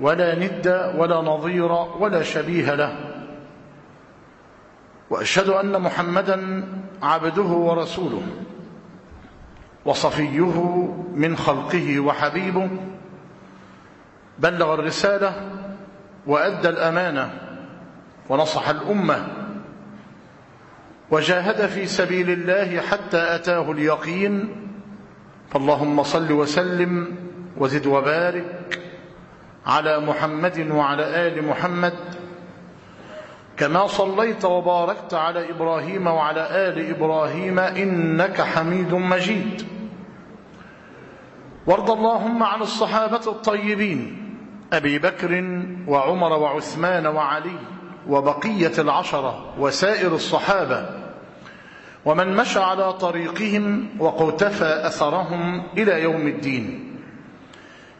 ولا ند ولا نظير ولا شبيه له. وأشهد أن محمدا عبده ورسوله وصفيه من خلقه وحبيبه. بلغ الرسالة وأدى الأمانة ونصح الأمة وجاهد في سبيل الله حتى أتاه اليقين. فاللهم صل وسلم وزد وبارك على محمد وعلى آل محمد كما صليت وباركت على إبراهيم وعلى آل إبراهيم إنك حميد مجيد. وارض اللهم عن الصحابة الطيبين أبي بكر وعمر وعثمان وعلي وبقية العشرة وسائر الصحابة ومن مشى على طريقهم وقتفى أثرهم إلى يوم الدين.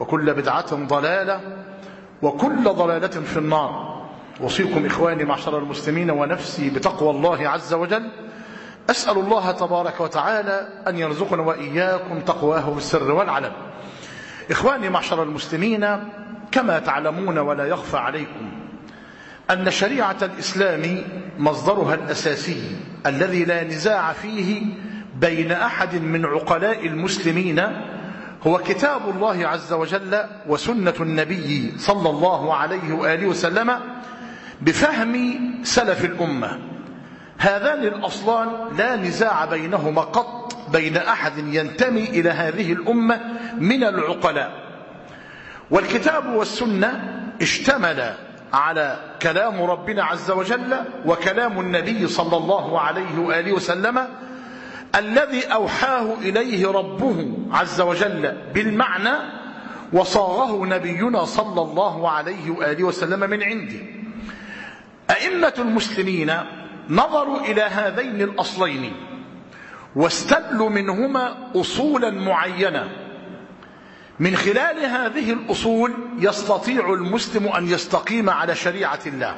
وكل بدعة ضلالة وكل ضلالة في النار. وصيكم إخواني معشر المسلمين ونفسي بتقوى الله عز وجل. أسأل الله تبارك وتعالى أن يرزقنا وإياكم تقواه في السر والعلم إخواني معشر المسلمين كما تعلمون ولا يخفى عليكم أن شريعة الإسلام مصدرها الأساسي الذي لا نزاع فيه بين أحد من عقلاء المسلمين هو كتاب الله عز وجل وسنة النبي صلى الله عليه وآله وسلم بفهم سلف الأمة. هذان الأصلان لا نزاع بينهما قط بين أحد ينتمي إلى هذه الأمة من العقلاء. والكتاب والسنة اشتمل على كلام ربنا عز وجل وكلام النبي صلى الله عليه وآله وسلم الذي أوحاه إليه ربه عز وجل بالمعنى وصاغه نبينا صلى الله عليه وآله وسلم من عنده. أئمة المسلمين نظروا إلى هذين الأصلين واستدلوا منهما أصولا معينة. من خلال هذه الأصول يستطيع المسلم أن يستقيم على شريعة الله.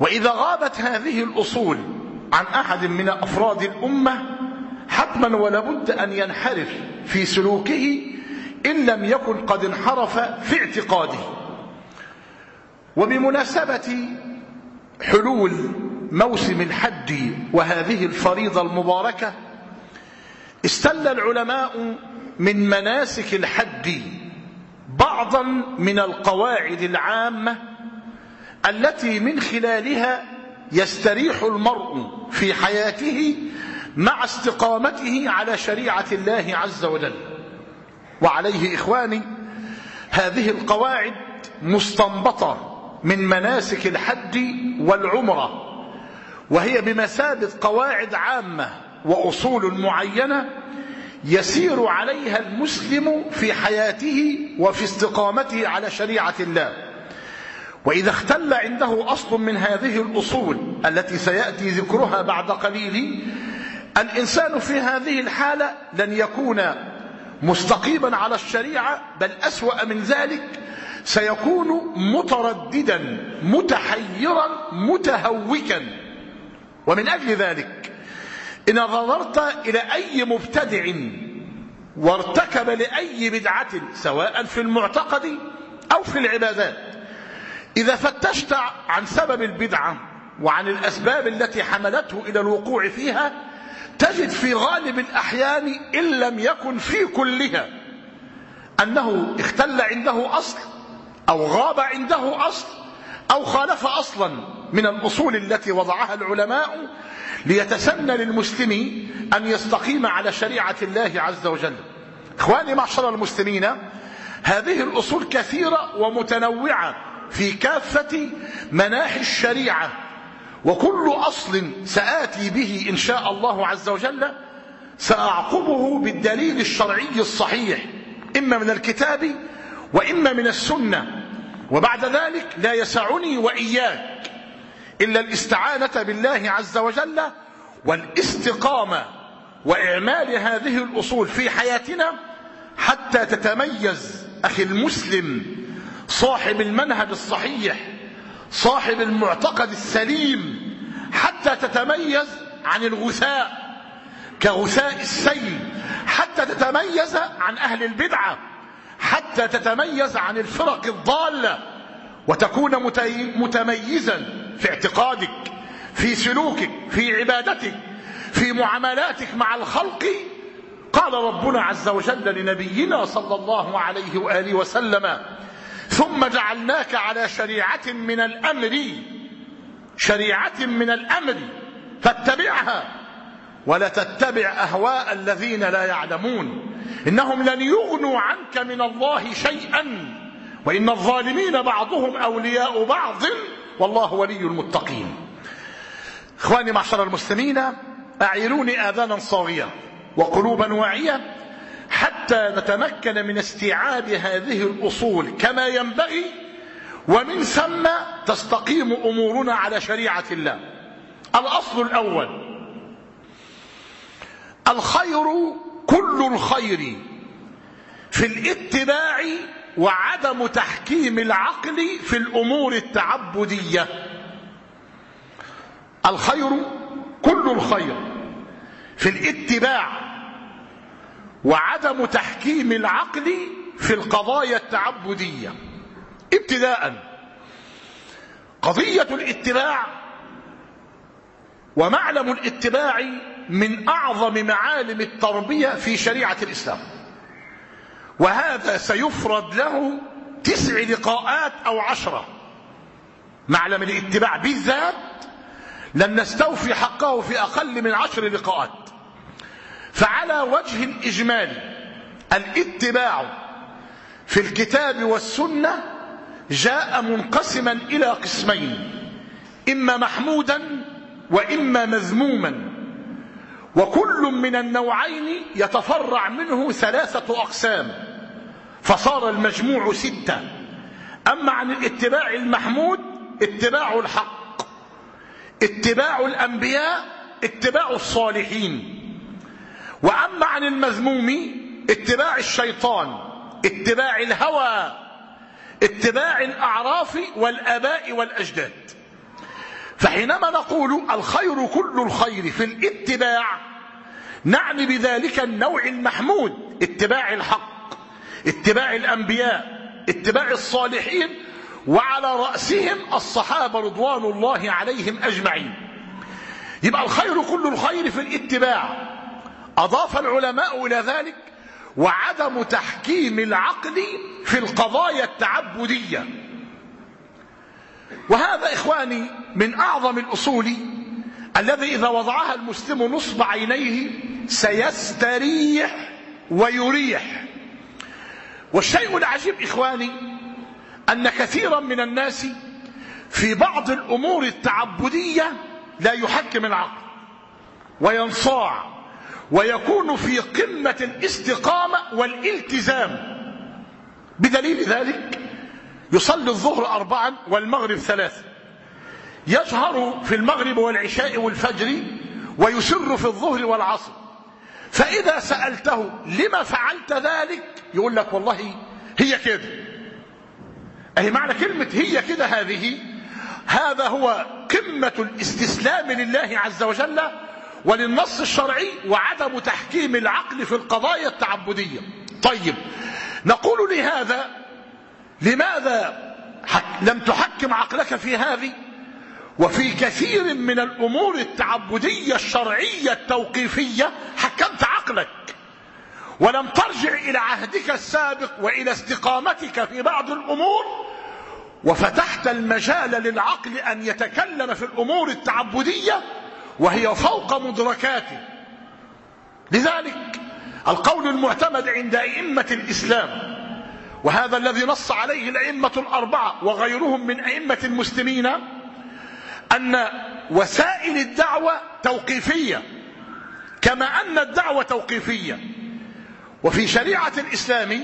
وإذا غابت هذه الأصول عن أحد من أفراد الأمة حتما ولابد أن ينحرف في سلوكه إن لم يكن قد انحرف في اعتقاده. وبمناسبة حلول موسم الحج وهذه الفريضة المباركة استل العلماء من مناسك الحج بعضا من القواعد العامة التي من خلالها يستريح المرء في حياته مع استقامته على شريعة الله عز وجل. وعليه إخواني هذه القواعد مستنبطة من مناسك الحج والعمرة وهي بمثابة قواعد عامة وأصول معينة يسير عليها المسلم في حياته وفي استقامته على شريعة الله. وإذا اختل عنده أصل من هذه الأصول التي سيأتي ذكرها بعد قليل الإنسان في هذه الحالة لن يكون مستقيما على الشريعة بل أسوأ من ذلك سيكون مترددا متحيرا متهوكا. ومن أجل ذلك إن نظرت إلى أي مبتدع وارتكب لأي بدعة سواء في المعتقد أو في العبادات إذا فتشت عن سبب البدعة وعن الأسباب التي حملته إلى الوقوع فيها تجد في غالب الأحيان إن لم يكن في كلها أنه اختل عنده أصل أو غاب عنده أصل أو خالف أصلا من الأصول التي وضعها العلماء ليتسنى للمسلم أن يستقيم على شريعة الله عز وجل. إخواني معشر المسلمين هذه الأصول كثيرة ومتنوعة. في كافة مناحي الشريعة وكل أصل سآتي به إن شاء الله عز وجل سأعقبه بالدليل الشرعي الصحيح إما من الكتاب وإما من السنة وبعد ذلك لا يسعني وإياك إلا الاستعانة بالله عز وجل والاستقامة وإعمال هذه الأصول في حياتنا حتى تتميز أخي المسلم صاحب المنهج الصحيح صاحب المعتقد السليم حتى تتميز عن الغثاء كغثاء السيل حتى تتميز عن أهل البدعة حتى تتميز عن الفرق الضالة وتكون متميزا في اعتقادك في سلوكك في عبادتك في معاملاتك مع الخلق. قال ربنا عز وجل لنبينا صلى الله عليه وآله وسلم ثم جعلناك على شريعة من الأمر. شريعة من الأمر. فاتبعها ولا تتبع أهواء الذين لا يعلمون. إنهم لن يغنوا عنك من الله شيئا. وإن الظالمين بعضهم أولياء بعض. والله ولي المتقين. إخواني معشر المسلمين أعيروني آذانا صاغية وقلوبا واعية. حتى نتمكن من استيعاب هذه الأصول كما ينبغي ومن ثم تستقيم أمورنا على شريعة الله. الأصل الأول. الخير كل الخير في الاتباع وعدم تحكيم العقل في الأمور التعبدية. الخير كل الخير في الاتباع وعدم تحكيم العقل في القضايا التعبدية. ابتداء. قضية الاتباع. ومعلم الاتباع من أعظم معالم التربية في شريعة الإسلام. وهذا سيفرد له تسع لقاءات أو عشرة. معلم الاتباع بالذات لن نستوفي حقه في أقل من عشر لقاءات. فعلى وجه الإجمال الاتباع في الكتاب والسنة جاء منقسما إلى قسمين إما محمودا وإما مذموما. وكل من النوعين يتفرع منه ثلاثة أقسام فصار المجموع ستة. أما عن الاتباع المحمود اتباع الحق اتباع الأنبياء اتباع الصالحين. وأما عن المذموم اتباع الشيطان اتباع الهوى اتباع الأعراف والآباء والأجداد. فحينما نقول الخير كل الخير في الاتباع نعني بذلك النوع المحمود اتباع الحق اتباع الأنبياء اتباع الصالحين وعلى رأسهم الصحابة رضوان الله عليهم أجمعين. يبقى الخير كل الخير في الاتباع. أضاف العلماء إلى ذلك وعدم تحكيم العقل في القضايا التعبدية. وهذا إخواني من أعظم الأصول الذي إذا وضعها المسلم نصب عينيه سيستريح ويريح. والشيء العجيب إخواني أن كثيرا من الناس في بعض الأمور التعبدية لا يحكم العقل وينصاع. ويكون في قمة الاستقامة والالتزام. بدليل ذلك يصلي الظهر أربعا والمغرب ثلاثا يجهر في المغرب والعشاء والفجر ويسر في الظهر والعصر. فإذا سألته لما فعلت ذلك يقول لك والله هي كده. أي معنى كلمة هي كده هذه. هذا هو قمة الاستسلام لله عز وجل وللنص الشرعي وعدم تحكيم العقل في القضايا التعبدية. طيب نقول لهذا لماذا لم تحكم عقلك في هذه؟ وفي كثير من الأمور التعبدية الشرعية التوقيفية حكمت عقلك. ولم ترجع إلى عهدك السابق وإلى استقامتك في بعض الأمور وفتحت المجال للعقل أن يتكلم في الأمور التعبدية وهي فوق مدركاته لذلك القول المعتمد عند أئمة الإسلام وهذا الذي نص عليه الأئمة الأربعة وغيرهم من أئمة المسلمين أن وسائل الدعوة توقيفية كما أن الدعوة توقيفية. وفي شريعة الإسلام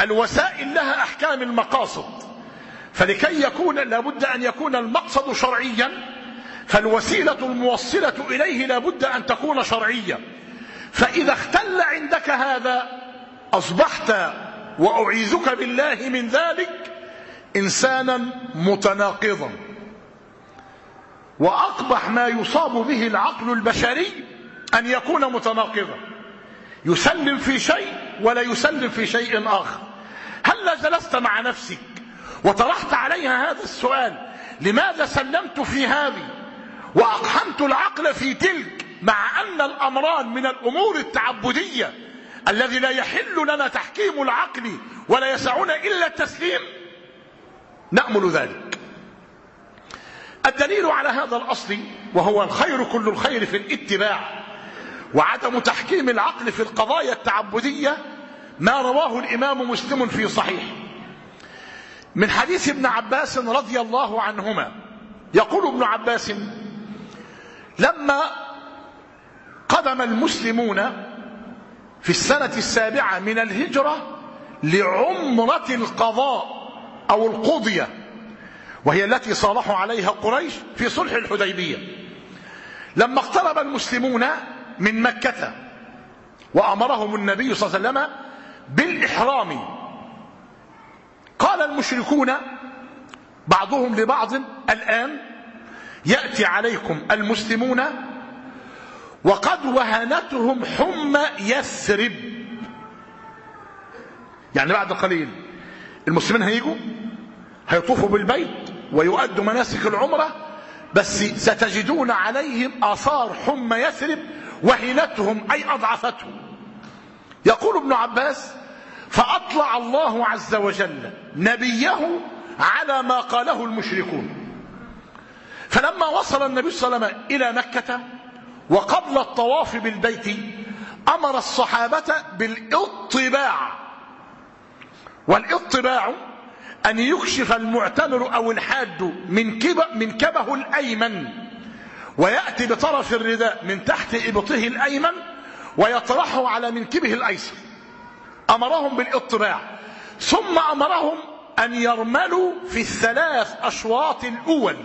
الوسائل لها أحكام المقاصد فلكي يكون لابد أن يكون المقصد شرعيا فالوسيلة الموصلة إليه لابد أن تكون شرعية. فإذا اختل عندك هذا أصبحت وأعيذك بالله من ذلك إنسانا متناقضا. وأقبح ما يصاب به العقل البشري أن يكون متناقضا. يسلم في شيء ولا يسلم في شيء آخر. هل جلست مع نفسك وطرحت عليها هذا السؤال لماذا سلمت في هذه؟ وأقحمت العقل في تلك مع أن الأمران من الأمور التعبدية الذي لا يحل لنا تحكيم العقل ولا يسعنا إلا التسليم. نأمل ذلك. الدليل على هذا الأصل وهو الخير كل الخير في الاتباع وعدم تحكيم العقل في القضايا التعبدية ما رواه الإمام مسلم في صحيح. من حديث ابن عباس رضي الله عنهما يقول ابن عباس لما قدم المسلمون في السنة السابعة من الهجرة لعمرة القضاء أو القضية وهي التي صالحوا عليها قريش في صلح الحديبية. لما اقترب المسلمون من مكة وأمرهم النبي صلى الله عليه وسلم بالإحرام قال المشركون بعضهم لبعض الآن يأتي عليكم المسلمون وقد وهنتهم حمى يثرب. يعني بعد قليل المسلمين هيجوا هيطوفوا بالبيت ويؤدوا مناسك العمرة بس ستجدون عليهم آثار حمى يثرب وهنتهم أي أضعفتهم. يقول ابن عباس فأطلع الله عز وجل نبيه على ما قاله المشركون. فلما وصل النبي صلى الله عليه وسلم إلى مكة وقبل الطواف بالبيت أمر الصحابة بالاطباع. والإطباع أن يكشف المعتمر أو الحاج من, كب من كبه الأيمن ويأتي بطرف الرداء من تحت إبطه الأيمن ويطرحه على منكبه الأيسر. أمرهم بالاطباع. ثم أمرهم أن يرملوا في الثلاث أشواط الأول.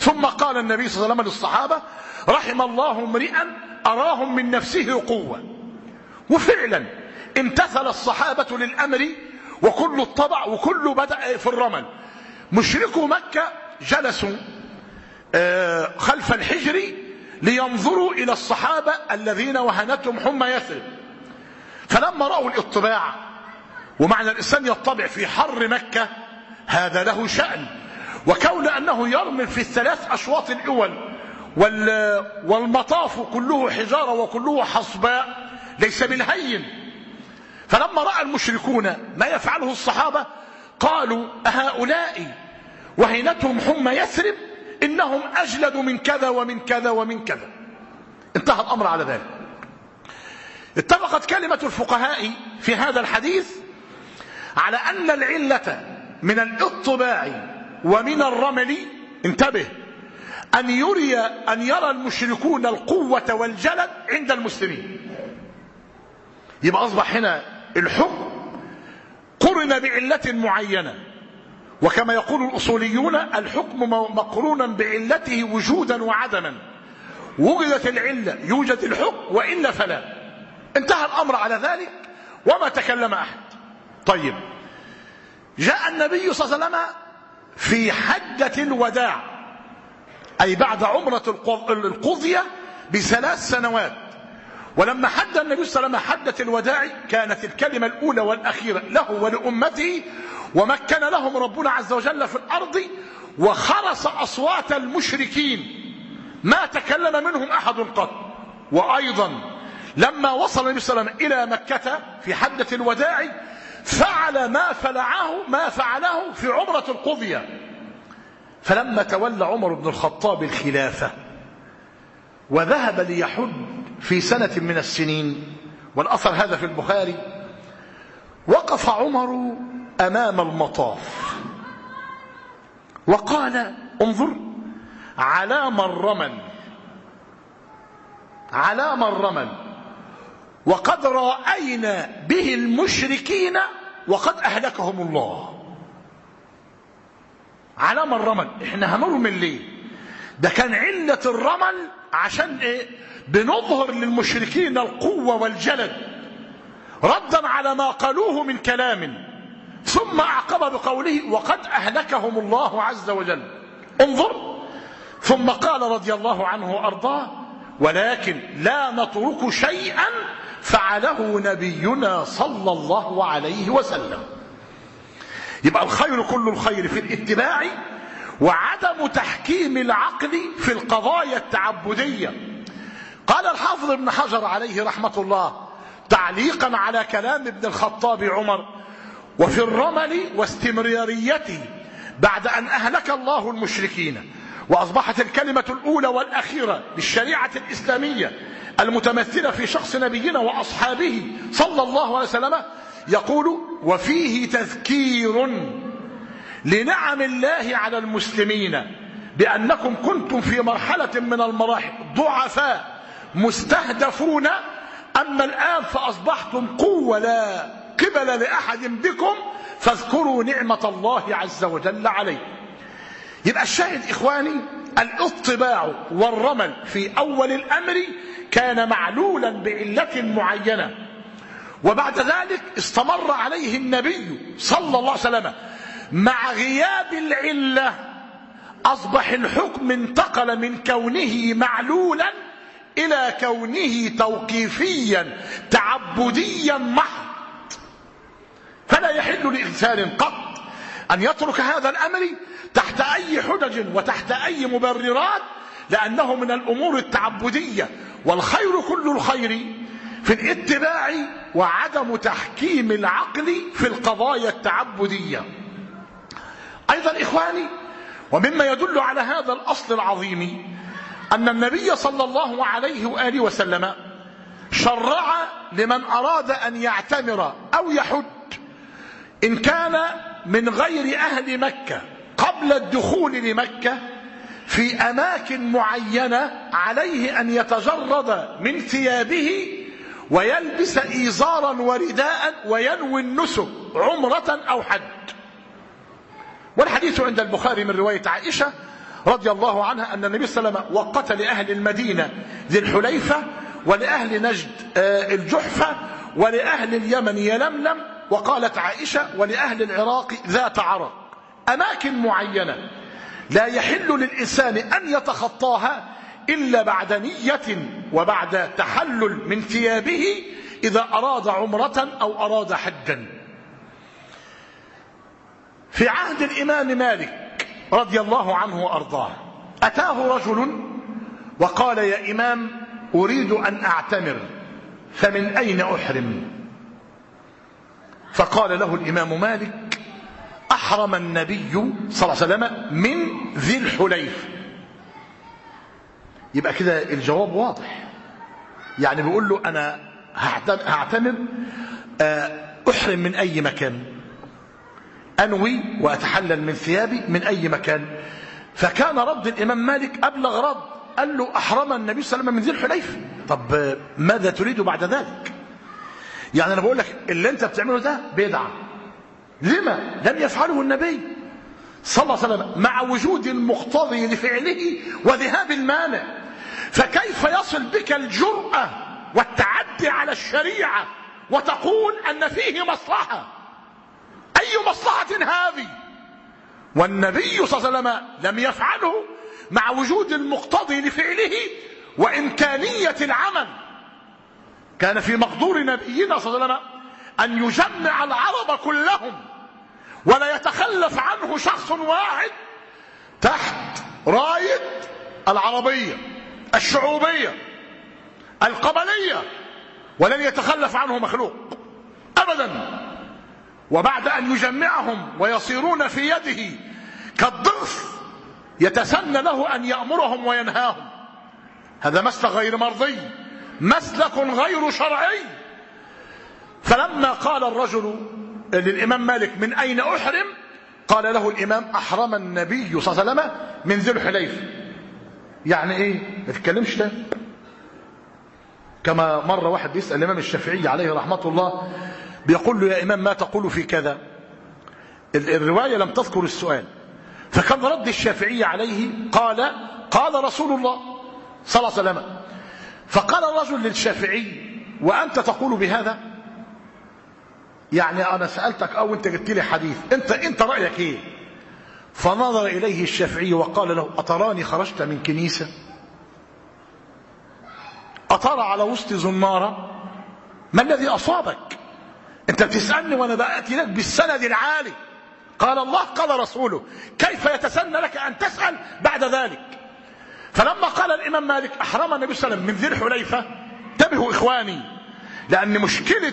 ثم قال النبي صلى الله عليه وسلم للصحابة رحم الله امرئا أراهم من نفسه قوة. وفعلا امتثل الصحابة للأمر وكل الطبع وكل بدأ في الرمل. مشركو مكة جلسوا آه، خلف الحجر لينظروا إلى الصحابة الذين وهنتهم حمى يثرب. فلما رأوا الاطباع ومعنى الإنسان يطبع في حر مكة هذا له شأن. وكون أنه يرمل في الثلاث أشواط الأول والمطاف كله حجارة وكله حصباء ليس بالهين فلما رأى المشركون ما يفعله الصحابة قالوا هؤلاء وهنتهم حمى يثرب إنهم أجلد من كذا ومن كذا ومن كذا. انتهى الأمر على ذلك. اتفقت كلمة الفقهاء في هذا الحديث على أن العلة من الإطباع ومن الرمل انتبه أن يري أن يرى المشركون القوة والجلد عند المسلمين. يبقى أصبح هنا الحكم قرن بعلة معينة. وكما يقول الأصوليون الحكم مقرونا بعلته وجودا وعدما. وجدت العلة يوجد الحكم وإلا فلا. انتهى الأمر على ذلك وما تكلم أحد. طيب جاء النبي صلى الله عليه وسلم في حجة الوداع. أي بعد عمرة القضية بثلاث سنوات. ولما حد النبي صلى الله عليه وسلم حدة الوداع كانت الكلمة الأولى والأخيرة له ولأمته ومكن لهم ربنا عز وجل في الأرض وخرس أصوات المشركين. ما تكلم منهم أحد قط. وأيضا لما وصل النبي صلى الله عليه وسلم إلى مكة في حدة الوداع فعل ما فلعه ما فعله في عمرة القضية. فلما تولى عمر بن الخطاب الخلافة وذهب ليحج في سنة من السنين والأثر هذا في البخاري وقف عمر أمام المطاف. وقال انظر علام الرمل علام الرمل وقد رأينا به المشركين وقد أهلكهم الله. علام الرمل؟ إحنا هنرمل ليه؟ ده كان علة الرمل عشان إيه؟ بنظهر للمشركين القوة والجلد. ردا على ما قالوه من كلام. ثم أعقب بقوله وقد أهلكهم الله عز وجل. انظر. ثم قال رضي الله عنه وأرضاه ولكن لا نترك شيئا فعله نبينا صلى الله عليه وسلم. يبقى الخير كل الخير في الاتباع وعدم تحكيم العقل في القضايا التعبدية. قال الحافظ ابن حجر عليه رحمة الله تعليقا على كلام ابن الخطاب عمر وفي الرمل واستمراريته بعد أن أهلك الله المشركين وأصبحت الكلمة الأولى والأخيرة للشريعة الإسلامية المتمثلة في شخص نبينا وأصحابه صلى الله عليه وسلم يقول وفيه تذكير لنعم الله على المسلمين بأنكم كنتم في مرحلة من المراحل ضعفاء مستهدفون أما الآن فأصبحتم قوة لا قبل لأحد بكم فاذكروا نعمة الله عز وجل عليكم يبقى الشاهد إخواني الاطباع والرمل في أول الأمر كان معلولا بعلة معينة. وبعد ذلك استمر عليه النبي صلى الله عليه وسلم مع غياب العلة. أصبح الحكم انتقل من كونه معلولا إلى كونه توقيفيا تعبديا محض. فلا يحل لإنسان قط أن يترك هذا الأمر تحت أي حجج وتحت أي مبررات لأنه من الأمور التعبدية والخير كل الخير في الاتباع وعدم تحكيم العقل في القضايا التعبدية. أيضا إخواني ومما يدل على هذا الأصل العظيم أن النبي صلى الله عليه وآله وسلم شرع لمن أراد أن يعتمر أو يحج إن كان من غير أهل مكة. قبل الدخول لمكة في أماكن معينة عليه أن يتجرد من ثيابه ويلبس إيزارا ورداء وينوي النسك عمرة أو حج والحديث عند البخاري من رواية عائشة رضي الله عنها أن النبي صلى الله عليه وسلم وقت لأهل المدينة ذي الحليفة ولأهل نجد الجحفة ولأهل اليمن يلملم وقالت عائشة ولأهل العراق ذات عرق أماكن معينة لا يحل للإنسان أن يتخطاها إلا بعد نية وبعد تحلل من ثيابه إذا أراد عمرة أو أراد حجا. في عهد الإمام مالك رضي الله عنه وأرضاه أتاه رجل وقال يا إمام أريد أن أعتمر فمن أين أحرم؟ فقال له الإمام مالك أحرم النبي صلى الله عليه وسلم من ذي الحليف. يبقى كده الجواب واضح. يعني بيقول له أنا هعتمر أحرم من أي مكان. أنوي وأتحلل من ثيابي من أي مكان. فكان رد الإمام مالك أبلغ رد. قال له أحرم النبي صلى الله عليه وسلم من ذي الحليف. طب ماذا تريد بعد ذلك؟ يعني أنا بقول لك اللي أنت بتعمله ده بدعة لما لم يفعله النبي صلى الله عليه وسلم مع وجود المقتضي لفعله وذهاب المانع. فكيف يصل بك الجرأة والتعدي على الشريعة وتقول أن فيه مصلحة؟ وأي مصلحة هذه؟ والنبي صلى الله عليه وسلم لم يفعله مع وجود المقتضي لفعله وإمكانية العمل. كان في مقدور نبينا صلى الله عليه وسلم أن يجمع العرب كلهم. ولا يتخلف عنه شخص واحد تحت راية العربية الشعوبية القبلية ولن يتخلف عنه مخلوق أبدا. وبعد أن يجمعهم ويصيرون في يده كالضغث يتسنى له أن يأمرهم وينهاهم. هذا مسلك غير مرضي مسلك غير شرعي. فلما قال الرجل للإمام مالك من أين أحرم؟ قال له الإمام أحرم النبي صلى الله عليه وسلم من ذي الحليفة يعني إيه؟ ما تتكلمش ده كما مرة واحد بيسأل الإمام الشافعي عليه رحمة الله بيقول له يا إمام ما تقول في كذا؟ الرواية لم تذكر السؤال. فكان رد الشافعي عليه؟ قال قال رسول الله صلى الله عليه وسلم. فقال الرجل للشافعي وأنت تقول بهذا؟ يعني أنا سألتك أو أنت قلت لي حديث. أنت, أنت رأيك إيه؟ فنظر إليه الشافعي وقال له أتراني خرجت من كنيسة؟ أترى على وسط زمارة؟ ما الذي أصابك؟ أنت بتسألني وأنا بأتي لك بالسند العالي. قال الله قال رسوله كيف يتسنى لك أن تسأل بعد ذلك؟ فلما قال الإمام مالك أحرم النبي صلى الله عليه وسلم من ذي الحليفة انتبهوا إخواني لأن مشكلة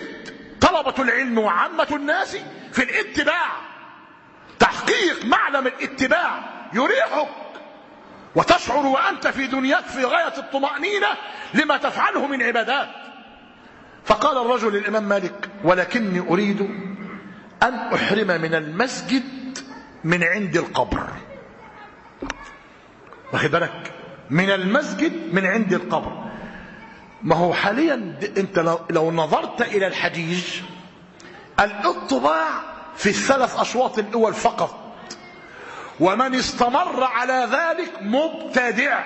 طلبة العلم وعامة الناس في الاتباع. تحقيق معلم الاتباع يريحك وتشعر وأنت في دنياك في غاية الطمأنينة لما تفعله من عبادات. فقال الرجل للإمام مالك ولكني أريد أن أحرم من المسجد من عند القبر. واخد بالك؟ من المسجد من عند القبر. ما هو حاليا انت لو نظرت إلى الحجيج الأطباع في الثلاث أشواط الأول فقط. ومن استمر على ذلك مبتدع.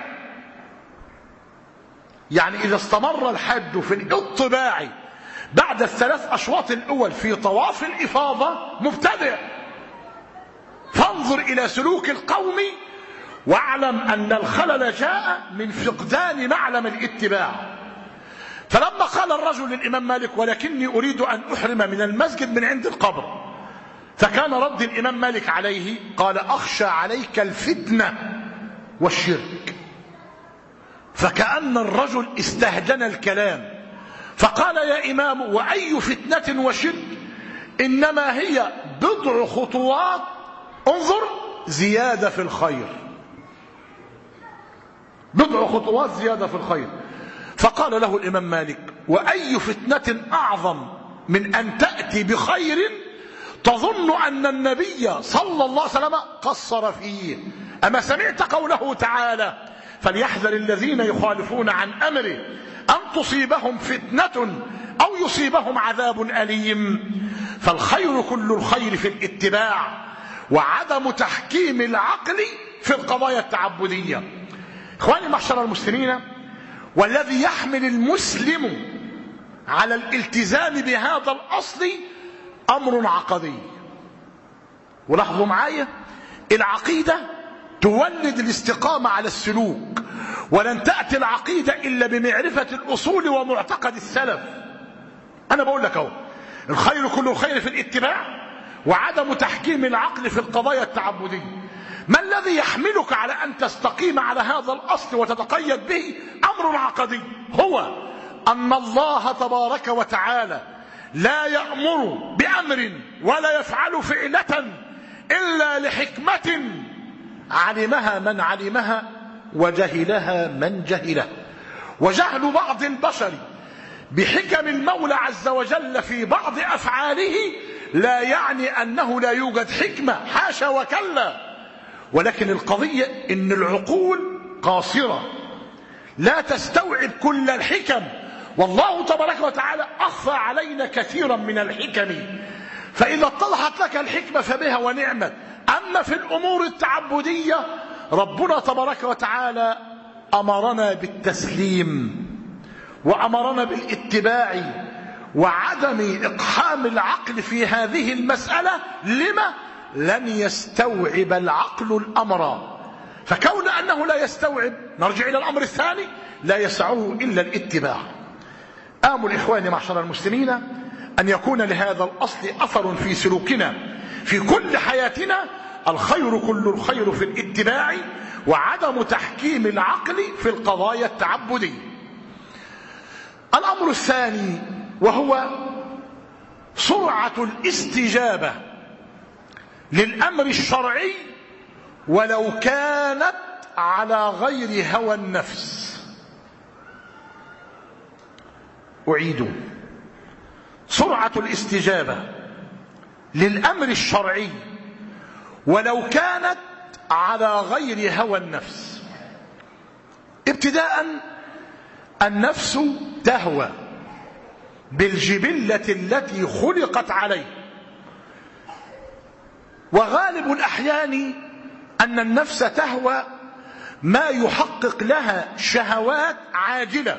يعني إذا استمر الحج في الأطباع بعد الثلاث أشواط الأول في طواف الإفاضة مبتدع. فانظر إلى سلوك القوم واعلم أن الخلل جاء من فقدان معلم الاتباع. فلما قال الرجل للإمام مالك ولكني أريد أن أحرم من المسجد من عند القبر. فكان رد الإمام مالك عليه قال أخشى عليك الفتنة والشرك. فكأن الرجل استهجن الكلام فقال يا إمام وأي فتنة وشرك؟ إنما هي بضع خطوات انظر زيادة في الخير. بضع خطوات زيادة في الخير. فقال له الإمام مالك وأي فتنة أعظم من أن تأتي بخير تظن أن النبي صلى الله عليه وسلم قصر فيه. أما سمعت قوله تعالى فليحذر الذين يخالفون عن أمره أن تصيبهم فتنة أو يصيبهم عذاب أليم. فالخير كل الخير في الاتباع وعدم تحكيم العقل في القضايا التعبدية. إخواني محشر المسلمين والذي يحمل المسلم على الالتزام بهذا الأصل أمر عقدي. ولاحظوا معايا؟ العقيدة تولد الاستقامة على السلوك ولن تأتي العقيدة إلا بمعرفة الأصول ومعتقد السلف. أنا بقول لك أهو الخير كل الخير في الاتباع وعدم تحكيم العقل في القضايا التعبدية. ما الذي يحملك على أن تستقيم على هذا الأصل وتتقيد به أمر عقدي؟ هو أن الله تبارك وتعالى لا يأمر بأمر ولا يفعل فعلة إلا لحكمة علمها من علمها وجهلها من جهله. وجهل بعض البشر بحكم المولى عز وجل في بعض أفعاله لا يعني أنه لا يوجد حكمة حاشا وكلا. ولكن القضية إن العقول قاصرة. لا تستوعب كل الحكم. والله تبارك وتعالى أخفى علينا كثيرا من الحكم. فإذا اتضحت لك الحكمة فبها ونعمت. أما في الأمور التعبدية ربنا تبارك وتعالى أمرنا بالتسليم وأمرنا بالاتباع وعدم إقحام العقل في هذه المسألة. لما؟ لن يستوعب العقل الأمر. فكون أنه لا يستوعب نرجع إلى الأمر الثاني لا يسعه إلا الاتباع. آمل إخواني معشر المسلمين أن يكون لهذا الأصل أثر في سلوكنا في كل حياتنا الخير كل الخير في الاتباع وعدم تحكيم العقل في القضايا التعبدية. الأمر الثاني وهو سرعة الاستجابة. للأمر الشرعي ولو كانت على غير هوى النفس. أعيد سرعة الاستجابة للأمر الشرعي ولو كانت على غير هوى النفس. ابتداء النفس تهوى بالجبلة التي خلقت عليه. وغالب الأحيان أن النفس تهوى ما يحقق لها شهوات عاجلة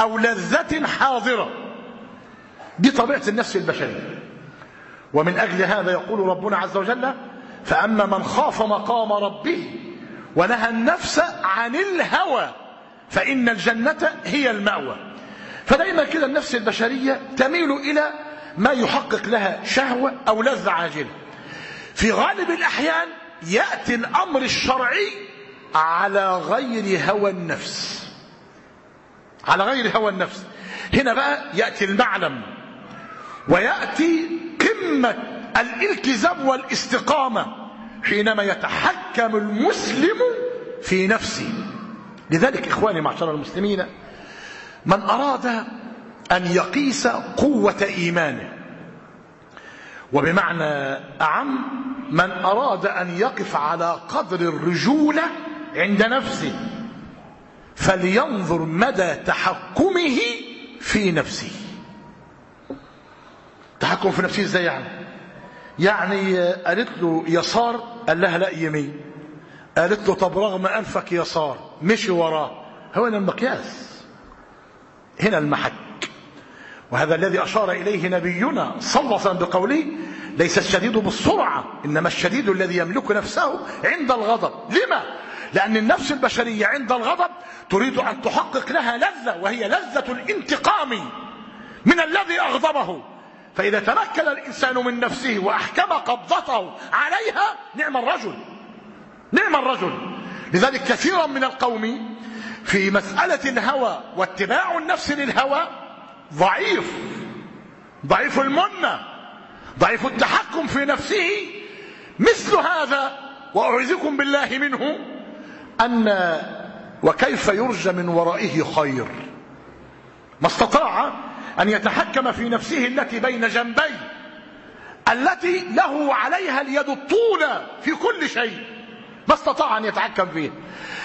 أو لذة حاضرة دي طبيعة النفس البشرية. ومن أجل هذا يقول ربنا عز وجل فأما من خاف مقام ربه ونهى النفس عن الهوى فإن الجنة هي المأوى. فدايما كده النفس البشرية تميل إلى ما يحقق لها شهوة أو لذة عاجلة. في غالب الأحيان يأتي الأمر الشرعي على غير هوى النفس. على غير هوى النفس. هنا بقى يأتي المعلم ويأتي قمة الالتزام والاستقامة حينما يتحكم المسلم في نفسه. لذلك إخواني معشر المسلمين من أراد أن يقيس قوة إيمانه وبمعنى أعم من أراد أن يقف على قدر الرجولة عند نفسه فلينظر مدى تحكمه في نفسه. تحكم في نفسه إزاي يعني؟ يعني قالت له يسار قال لها لا يمين. قالت له طب رغم أنفك يسار مشي وراه. هو هنا المقياس هنا المحك. وهذا الذي أشار إليه نبينا صلى الله عليه وسلم بقوله ليس الشديد بالسرعة إنما الشديد الذي يملك نفسه عند الغضب. لما؟ لأن النفس البشرية عند الغضب تريد أن تحقق لها لذة وهي لذة الانتقام من الذي أغضبه. فإذا تمكن الإنسان من نفسه وأحكم قبضته عليها نعم الرجل. نعم الرجل. لذلك كثيرا من القوم في مسألة الهوى واتباع النفس للهوى ضعيف. ضعيف المنة. ضعيف التحكم في نفسه. مثل هذا وأعوذكم بالله منه أن وكيف يرجى من ورائه خير. ما استطاع أن يتحكم في نفسه التي بين جنبيه التي له عليها اليد الطولة في كل شيء. ما استطاع أن يتحكم فيه.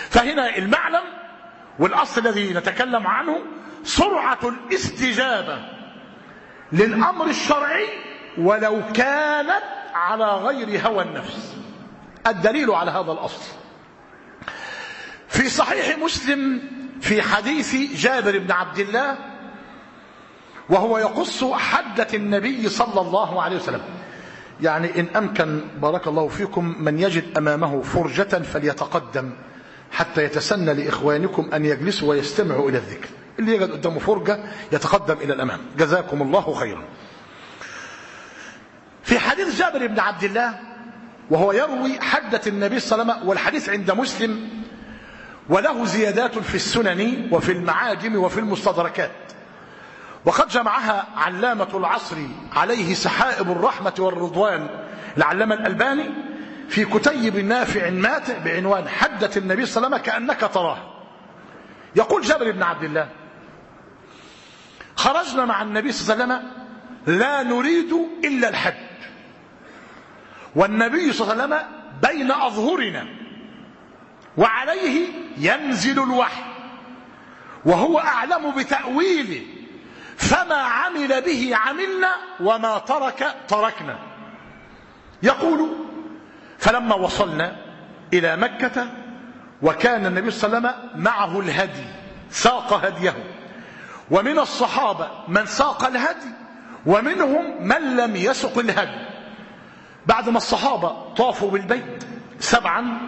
فهنا المعلم والأصل الذي نتكلم عنه سرعة الاستجابة للأمر الشرعي ولو كانت على غير هوى النفس. الدليل على هذا الأصل. في صحيح مسلم في حديث جابر بن عبد الله وهو يقص حدة النبي صلى الله عليه وسلم. يعني إن أمكن بارك الله فيكم من يجد أمامه فرجة فليتقدم حتى يتسنى لإخوانكم أن يجلسوا ويستمعوا إلى الذكر. اللي يجد قدامه فرجة يتقدم إلى الأمام. جزاكم الله خيرا. في حديث جابر بن عبد الله وهو يروي حدة النبي صلى الله عليه وسلم والحديث عند مسلم وله زيادات في السنن وفي المعاجم وفي المستدركات. وقد جمعها علامة العصر عليه سحائب الرحمة والرضوان العلامة الألباني في كتيب نافع ماتع بعنوان حدة النبي صلى الله عليه وسلم كأنك تراه. يقول جابر بن عبد الله خرجنا مع النبي صلى الله عليه وسلم لا نريد إلا الحج. والنبي صلى الله عليه وسلم بين أظهرنا وعليه ينزل الوحي وهو أعلم بتأويله فما عمل به عملنا وما ترك تركنا. يقول فلما وصلنا إلى مكة وكان النبي صلى الله عليه وسلم معه الهدي ساق هديه. ومن الصحابة من ساق الهدي ومنهم من لم يسق الهدي. بعد ما الصحابة طافوا بالبيت سبعا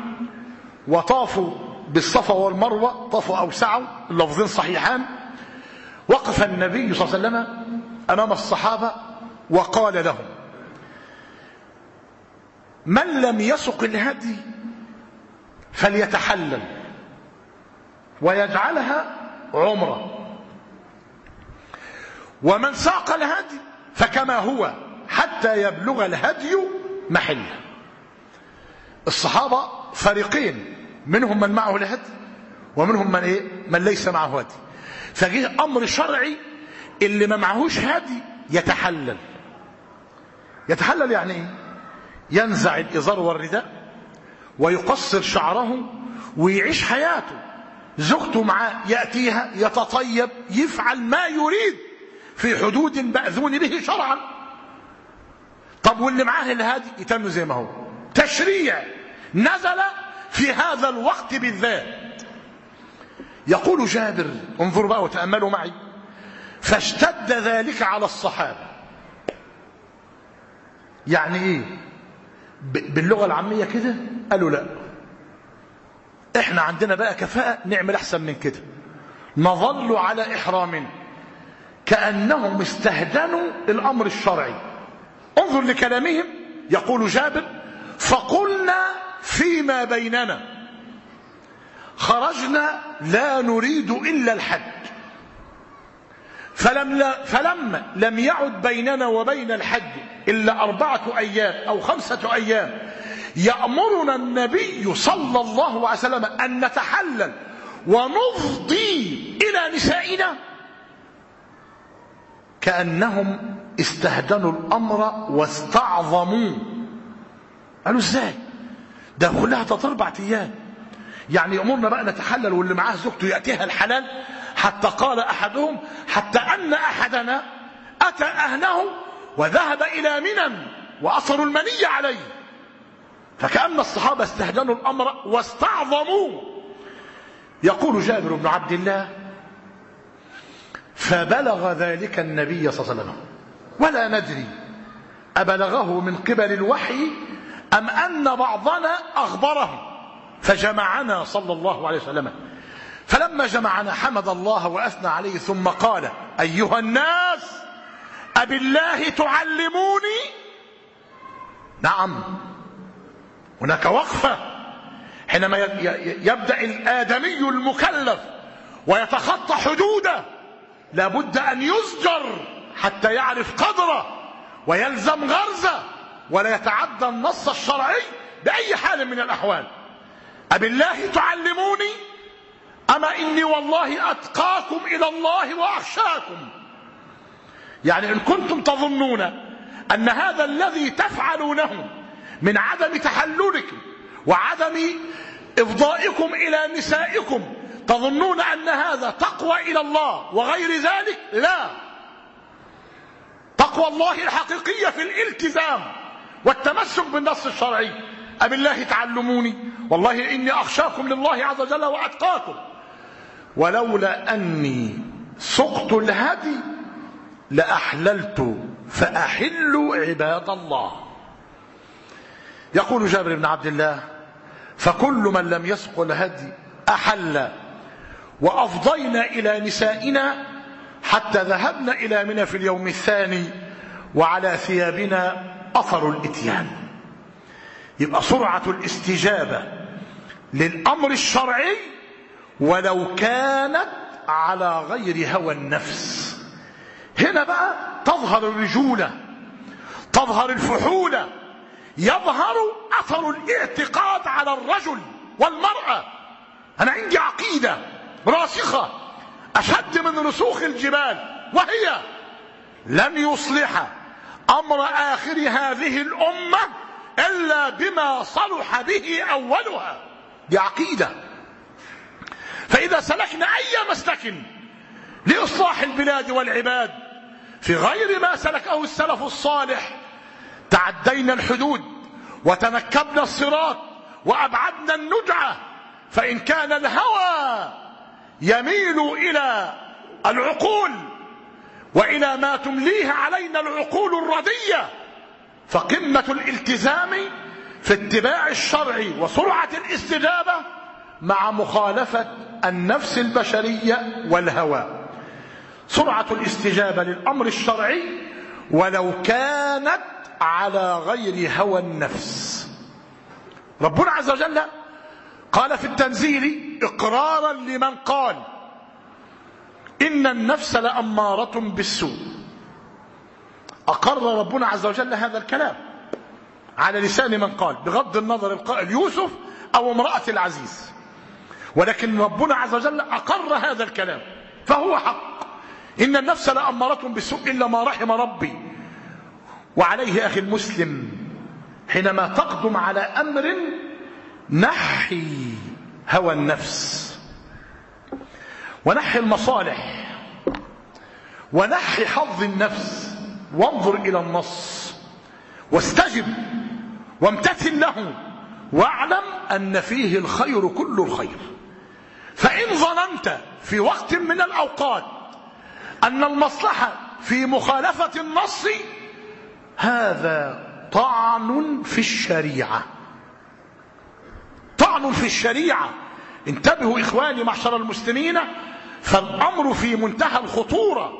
وطافوا بالصفا والمروة طافوا أو سعوا اللفظين صحيحان. وقف النبي صلى الله عليه وسلم أمام الصحابة وقال لهم من لم يسق الهدي فليتحلل ويجعلها عمرة. ومن ساق الهدي فكما هو حتى يبلغ الهدي محله. الصحابة فريقين منهم من معه الهدي ومنهم من إيه؟ من ليس معه هدي. فجه أمر شرعي اللي ما معهوش هدي يتحلل. يتحلل يعني إيه؟ ينزع الإزار والرداء ويقصر شعره ويعيش حياته. زوجته معاه يأتيها يتطيب يفعل ما يريد. في حدود مأذون به شرعا. طب واللي معاه الهادي يتم زي ما هو. تشريع نزل في هذا الوقت بالذات. يقول جابر انظروا بقى وتأملوا معي. فاشتد ذلك على الصحابة. يعني إيه؟ باللغة العامية كده؟ قالوا لا. إحنا عندنا بقى كفاءة نعمل أحسن من كده. نظل على احرامنا كأنهم استهدنوا الأمر الشرعي. انظر لكلامهم يقول جابر فقلنا فيما بيننا. خرجنا لا نريد إلا الحج فلم فلما لم يعد بيننا وبين الحج إلا أربعة أيام أو خمسة أيام. يأمرنا النبي صلى الله عليه وسلم أن نتحلل ونفضي إلى نسائنا. كأنهم استهدنوا الأمر واستعظموه. قالوا إزاي؟ ده كلها تلات أربع أيام. يعني أمورنا بقى نتحلل واللي معاه زوجته يأتيها الحلال حتى قال أحدهم حتى أن أحدنا أتى أهله وذهب إلى منى وأثروا المني عليه. فكأن الصحابة استهجنوا الأمر واستعظموه. يقول جابر بن عبد الله فبلغ ذلك النبي صلى الله عليه وسلم. ولا ندري أبلغه من قبل الوحي أم أن بعضنا أخبره. فجمعنا صلى الله عليه وسلم. فلما جمعنا حمد الله وأثنى عليه ثم قال أيها الناس أبالله تعلموني؟ نعم. هناك وقفة. حينما يبدأ الآدمي المكلف ويتخطى حدوده لابد أن يزجر حتى يعرف قدره ويلزم غرزه ولا يتعدى النص الشرعي بأي حال من الأحوال. أبالله تعلموني؟ أما إني والله أتقاكم إلى الله وأخشاكم. يعني إن كنتم تظنون أن هذا الذي تفعلونه من عدم تحللكم وعدم إفضائكم إلى نسائكم تظنون أن هذا تقوى إلى الله وغير ذلك؟ لا. تقوى الله الحقيقية في الالتزام والتمسك بالنص الشرعي. أم الله تعلموني. والله إني أخشاكم لله عز وجل وأتقاكم. ولولا أني سقت الهدي لأحللت فأحلوا عباد الله. يقول جابر بن عبد الله فكل من لم يسق الهدي أحل. وأفضينا إلى نسائنا حتى ذهبنا إلى منى في اليوم الثاني وعلى ثيابنا أثر الإتيان. يبقى سرعة الاستجابة للأمر الشرعي ولو كانت على غير هوى النفس. هنا بقى تظهر الرجولة تظهر الفحولة يظهر أثر الاعتقاد على الرجل والمرأة. أنا عندي عقيدة راسخة أشد من رسوخ الجبال وهي لن يصلح أمر آخر هذه الأمة إلا بما صلح به أولها. دي عقيدة فإذا سلكنا أي مسلك لإصلاح البلاد والعباد في غير ما سلكه السلف الصالح تعدينا الحدود وتنكبنا الصراط وأبعدنا النجعة فإن كان الهوى يميل إلى العقول وإلى ما تمليه علينا العقول الردية فقمة الالتزام في اتباع الشرع وسرعة الاستجابة مع مخالفة النفس البشرية والهوى. سرعة الاستجابة للأمر الشرعي ولو كانت على غير هوى النفس. ربنا عز وجل قال في التنزيل إقرارا لمن قال إن النفس لأمارة بالسوء. أقر ربنا عز وجل هذا الكلام على لسان من قال بغض النظر القائل يوسف أو امرأة العزيز. ولكن ربنا عز وجل أقر هذا الكلام فهو حق. إن النفس لأمارة بالسوء إلا ما رحم ربي. وعليه أخي المسلم حينما تقدم على أمر نحي هوى النفس ونحي المصالح ونحي حظ النفس. وانظر إلى النص واستجب وامتثل له واعلم أن فيه الخير كل الخير. فإن ظننت في وقت من الأوقات أن المصلحة في مخالفة النص هذا طعن في الشريعة. طعن في الشريعة. انتبهوا إخواني معشر المسلمين فالأمر في منتهى الخطورة.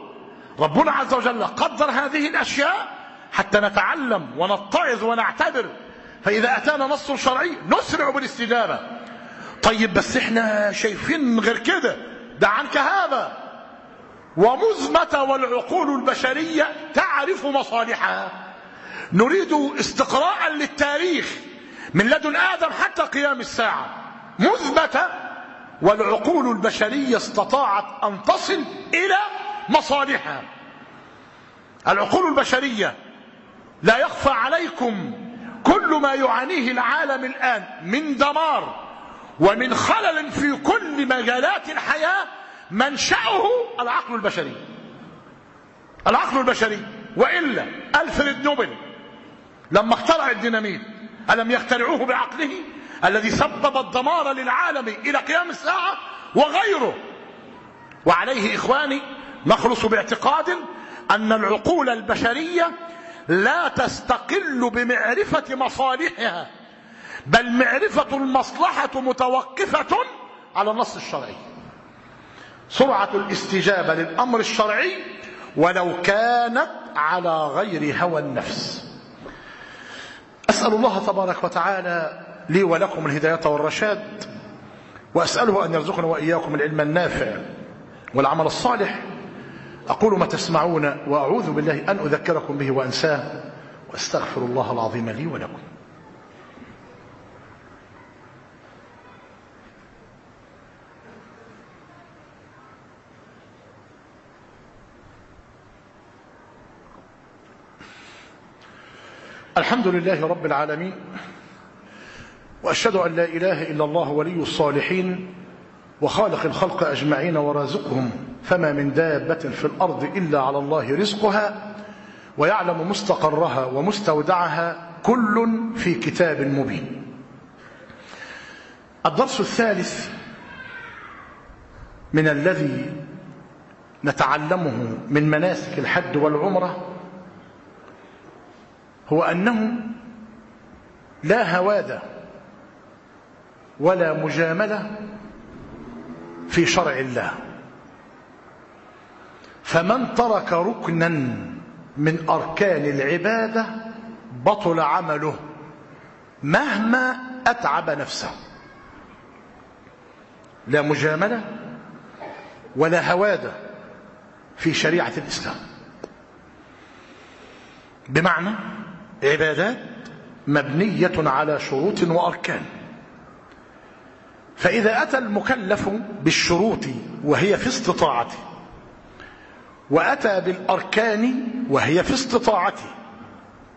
ربنا عز وجل قدر هذه الأشياء حتى نتعلم ونتعظ ونعتبر. فإذا أتانا نص شرعي نسرع بالاستجابة. طيب بس إحنا شايفين غير كده. ده عنك هذا. ومزمة والعقول البشرية تعرف مصالحها. نريد استقراء للتاريخ. من لدن آدم حتى قيام الساعة. مثبتة والعقول البشرية استطاعت أن تصل إلى مصالحها. العقول البشرية لا يخفى عليكم كل ما يعانيه العالم الآن من دمار ومن خلل في كل مجالات الحياة منشأه العقل البشري. العقل البشري وإلا ألفريد نوبل لما اخترع الديناميت ألم يخترعوه بعقله الذي سبب الدمار للعالم إلى قيام الساعة وغيره؟ وعليه إخواني نخلص باعتقاد أن العقول البشرية لا تستقل بمعرفة مصالحها بل معرفة المصلحة متوقفة على النص الشرعي. سرعة الاستجابة للأمر الشرعي ولو كانت على غير هوى النفس. أسأل الله تبارك وتعالى لي ولكم الهداية والرشاد وأسأله أن يرزقنا وإياكم العلم النافع والعمل الصالح. أقول ما تسمعون وأعوذ بالله أن أذكركم به وأنساه وأستغفر الله العظيم لي ولكم. الحمد لله رب العالمين وأشهد أن لا إله إلا الله ولي الصالحين وخالق الخلق أجمعين ورازقهم فما من دابة في الأرض إلا على الله رزقها ويعلم مستقرها ومستودعها كل في كتاب مبين. الدرس الثالث من الذي نتعلمه من مناسك الحج والعمرة هو أنه لا هوادة ولا مجاملة في شرع الله. فمن ترك ركنا من أركان العبادة بطل عمله مهما أتعب نفسه. لا مجاملة ولا هوادة في شريعة الإسلام. بمعنى عبادات مبنية على شروط وأركان. فإذا أتى المكلف بالشروط وهي في استطاعته وأتى بالأركان وهي في استطاعته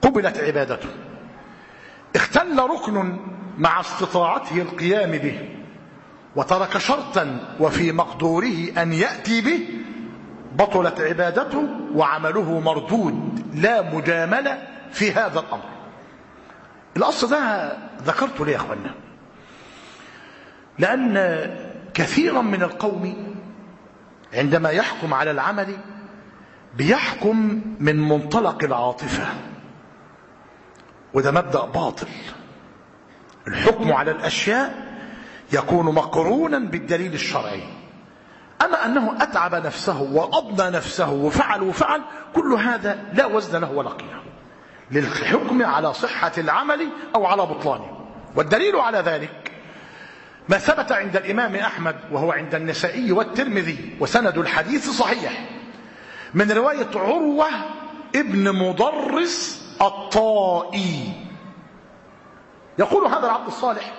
قبلت عبادته. اختل ركن مع استطاعته القيام به وترك شرطا وفي مقدوره أن يأتي به بطلت عبادته وعمله مردود لا مجاملة في هذا الأمر. الأصل ده ذكرته ليه يا أخوانا. لأن كثيرا من القوم عندما يحكم على العمل بيحكم من منطلق العاطفة. وده مبدأ باطل. الحكم على الأشياء يكون مقرونا بالدليل الشرعي. أما أنه أتعب نفسه وأضنى نفسه وفعل وفعل كل هذا لا وزن له ولا قيمة. للحكم على صحة العمل أو على بطلانه. والدليل على ذلك ما ثبت عند الإمام أحمد وهو عند النسائي والترمذي وسند الحديث صحيح من رواية عروة ابن مضرس الطائي. يقول هذا العبد الصالح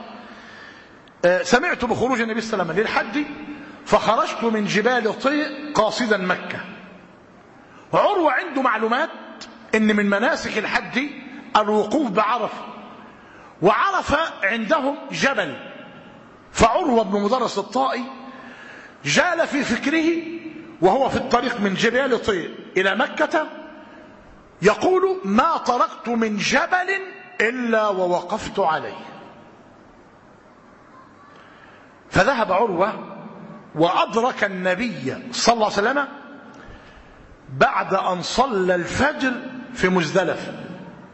سمعت بخروج النبي صلى الله عليه وسلم للحج فخرجت من جبال طيء قاصدا مكة. عروة عنده معلومات إن من مناسك الحج الوقوف بعرفة وعرفة عندهم جبل. فعروة بن مدرس الطائي جال في فكره وهو في الطريق من جبال طيء إلى مكة يقول ما تركت من جبل إلا ووقفت عليه. فذهب عروة وأدرك النبي صلى الله عليه وسلم بعد أن صلى الفجر في مزدلفة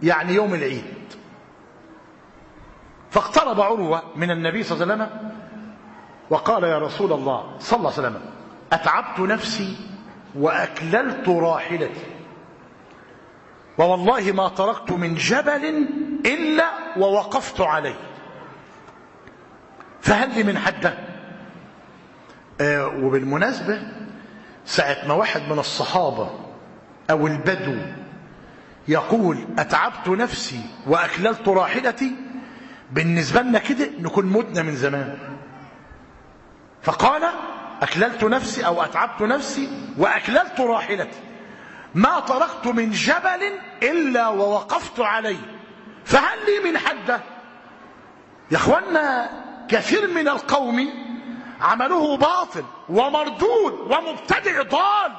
يعني يوم العيد. فاقترب عروة من النبي صلى الله عليه وسلم وقال يا رسول الله صلى الله عليه وسلم أتعبت نفسي وأكللت راحلتي. ووالله ما تركت من جبل إلا ووقفت عليه. فهل لي من حده آه وبالمناسبة ساعة ما واحد من الصحابة أو البدو يقول أتعبت نفسي وأكللت راحلتي بالنسبة لنا كده نكون متنا من زمان. فقال أكللت نفسي أو أتعبت نفسي وأكللت راحلتي. ما تركت من جبل إلا ووقفت عليه. فهل لي من حده يا اخوانا كثير من القوم عمله باطل ومردود ومبتدع ضال.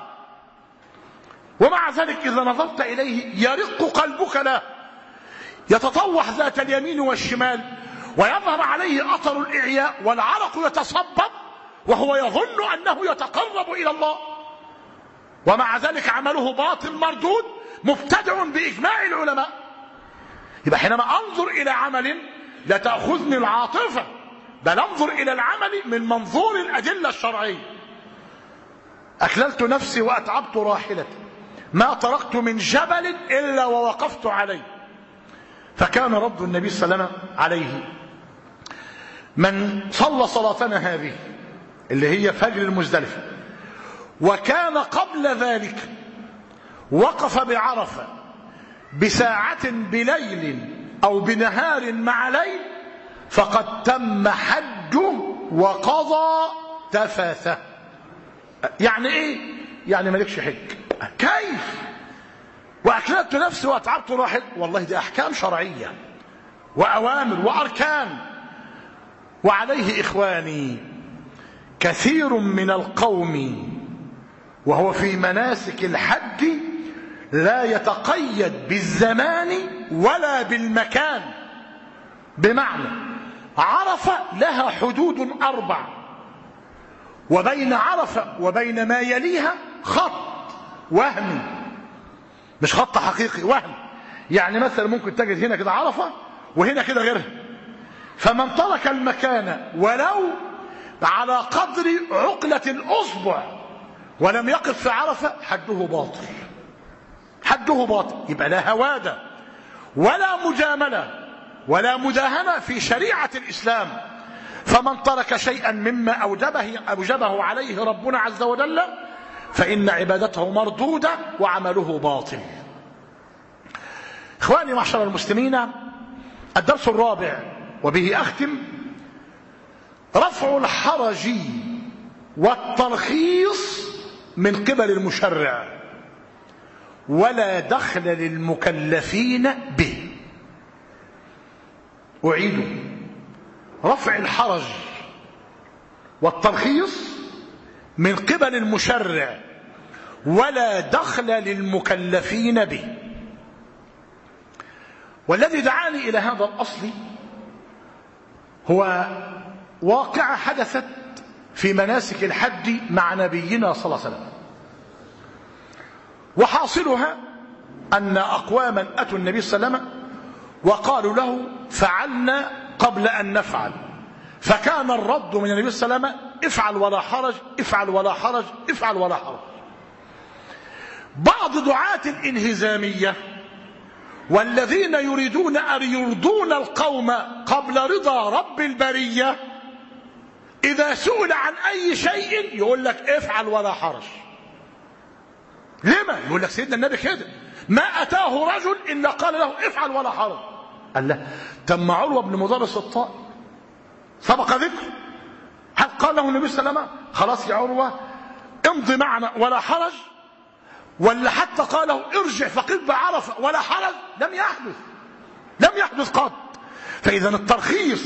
ومع ذلك إذا نظرت إليه يرق قلبك له. يتطوح ذات اليمين والشمال ويظهر عليه أثر الإعياء والعرق يتصبب وهو يظن أنه يتقرب إلى الله. ومع ذلك عمله باطل مردود مبتدع بإجماع العلماء. يبقى حينما أنظر إلى عمل لا تأخذني العاطفة بل أنظر إلى العمل من منظور الأدلة الشرعية. أكللت نفسي وأتعبت راحلتي. ما تركت من جبل إلا ووقفت عليه. فكان رد النبي صلى الله عليه وسلم عليه. من صلى صلاتنا هذه اللي هي فجر المزدلفة وكان قبل ذلك وقف بعرفة بساعة بليل أو بنهار مع ليل فقد تم حجه وقضى تفاثه. يعني إيه؟ يعني مالكش حج. كيف؟ وأكلت نفسي وأتعبت راحل والله دي أحكام شرعية وأوامر وأركان. وعليه إخواني كثير من القوم وهو في مناسك الحج لا يتقيد بالزمان ولا بالمكان. بمعنى عرفة لها حدود أربع. وبين عرفة وبين ما يليها خط. وهمي مش خط حقيقي وهم. يعني مثلا ممكن تجد هنا كده عرفة وهنا كده غيرها. فمن ترك المكان ولو على قدر عقلة الأصبع ولم يقف في عرفة حده باطل. حده باطل. يبقى لا هوادة ولا مجاملة ولا مداهنة في شريعة الإسلام. فمن ترك شيئا مما أوجبه, أوجبه عليه ربنا عز وجل فإن عبادته مردودة وعمله باطل. إخواني معشر المسلمين الدرس الرابع وبه أختم رفع الحرج والترخيص من قبل المشرع ولا دخل للمكلفين به. أعيد. رفع الحرج والترخيص من قبل المشرع ولا دخل للمكلفين به. والذي دعاني إلى هذا الأصل هو واقعة حدثت في مناسك الحج مع نبينا صلى الله عليه وسلم. وحاصلها أن أقواما أتوا النبي صلى الله عليه وسلم وقالوا له فعلنا قبل أن نفعل. فكان الرد من النبي صلى الله عليه وسلم افعل ولا حرج افعل ولا حرج افعل ولا حرج. بعض دعاة الانهزامية والذين يريدون أن يرضون القوم قبل رضا رب البرية إذا سئل عن أي شيء يقول لك افعل ولا حرج. لما؟ يقول لك سيدنا النبي كده ما أتاه رجل إلا قال له افعل ولا حرج. قال له تم عروة بن مدرس الطائي سبق ذكر. هل قال له النبي صلى الله عليه وسلم خلاص يا عروة امضي معنا ولا حرج؟ ولا حتى قاله ارجع فقد بعرفة ولا حرج لم يحدث. لم يحدث قط. فإذا الترخيص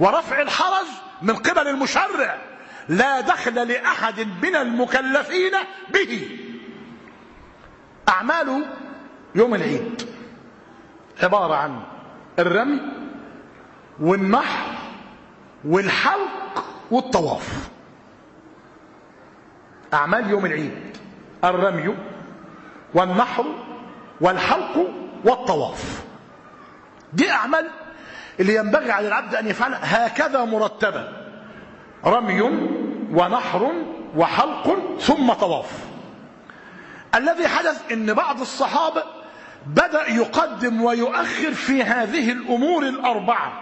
ورفع الحرج من قبل المشرع لا دخل لأحد من المكلفين به. أعمال يوم العيد عبارة عن الرمي والنحر والحلق والطواف. أعمال يوم العيد. الرمي والنحر والحلق والطواف. دي أعمال اللي ينبغي على العبد أن يفعلها. هكذا مرتبة. رمي ونحر وحلق ثم طواف. الذي حدث إن بعض الصحابة بدأ يقدم ويؤخر في هذه الأمور الأربعة.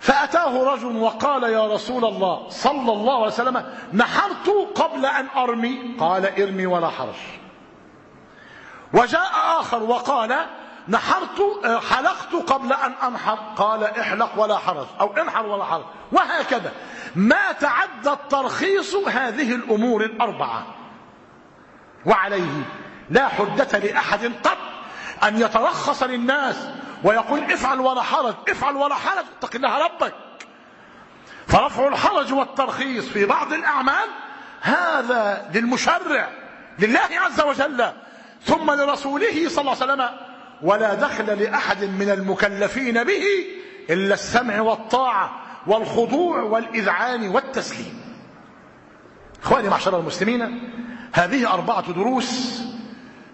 فأتاه رجل وقال يا رسول الله صلى الله عليه وسلم نحرت قبل أن أرمي. قال ارمي ولا حرج. وجاء آخر وقال نحرت حلقت قبل أن أنحر. قال احلق ولا حرج أو انحر ولا حرج. وهكذا. ما تعدى الترخيص هذه الأمور الأربعة. وعليه لا حجة لأحد قط أن يترخص للناس ويقول افعل ولا حرج افعل ولا حرج اتق الله ربك. فرفع الحرج والترخيص في بعض الأعمال هذا للمشرع لله عز وجل. ثم لرسوله صلى الله عليه وسلم ولا دخل لأحد من المكلفين به إلا السمع والطاعة والخضوع والإذعان والتسليم. إخواني معشر المسلمين هذه أربعة دروس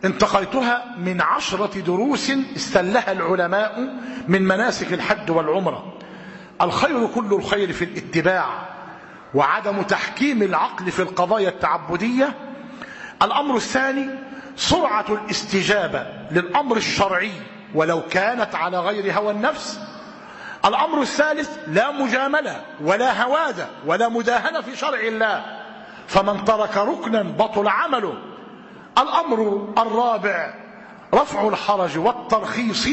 انتقيتها من عشرة دروس استلها العلماء من مناسك الحج والعمرة. الخير كل الخير في الاتباع وعدم تحكيم العقل في القضايا التعبدية. الأمر الثاني سرعة الاستجابة للأمر الشرعي ولو كانت على غير هوى النفس. الأمر الثالث لا مجاملة ولا هوادة ولا مداهنة في شرع الله. فمن ترك ركنا بطل عمله. الأمر الرابع رفع الحرج والترخيص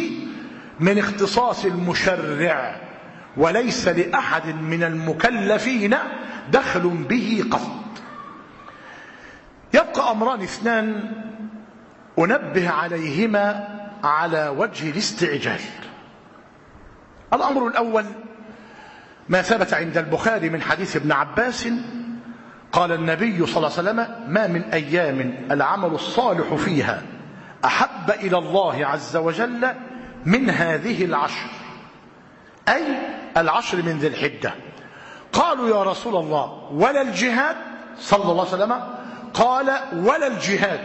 من اختصاص المشرع. وليس لأحد من المكلفين دخل به قصد. يبقى أمران اثنان أنبه عليهما على وجه الاستعجال. الأمر الأول ما ثبت عند البخاري من حديث ابن عباس قال النبي صلى الله عليه وسلم ما من أيام العمل الصالح فيها أحب إلى الله عز وجل من هذه العشر أي العشر من ذي الحجة قالوا يا رسول الله ولا الجهاد؟ صلى الله عليه وسلم قال ولا الجهاد.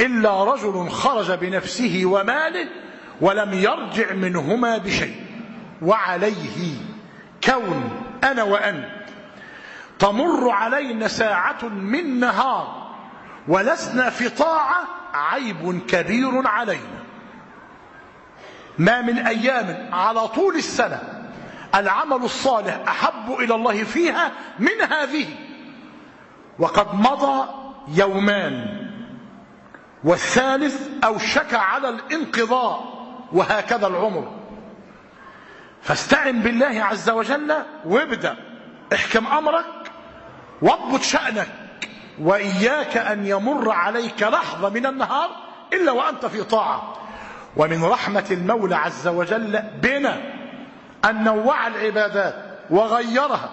إلا رجل خرج بنفسه وماله ولم يرجع منهما بشيء. وعليه كون أنا وأنت. تمر علينا ساعة من نهار ولسنا في طاعة عيب كبير علينا. ما من أيام على طول السنة العمل الصالح أحب إلى الله فيها من هذه. وقد مضى يومان والثالث أوشك على الانقضاء وهكذا العمر. فاستعن بالله عز وجل وابدأ. احكم أمرك واضبط شأنك وإياك أن يمر عليك لحظة من النهار إلا وأنت في طاعة. ومن رحمة المولى عز وجل بنا أن نوع العبادات وغيرها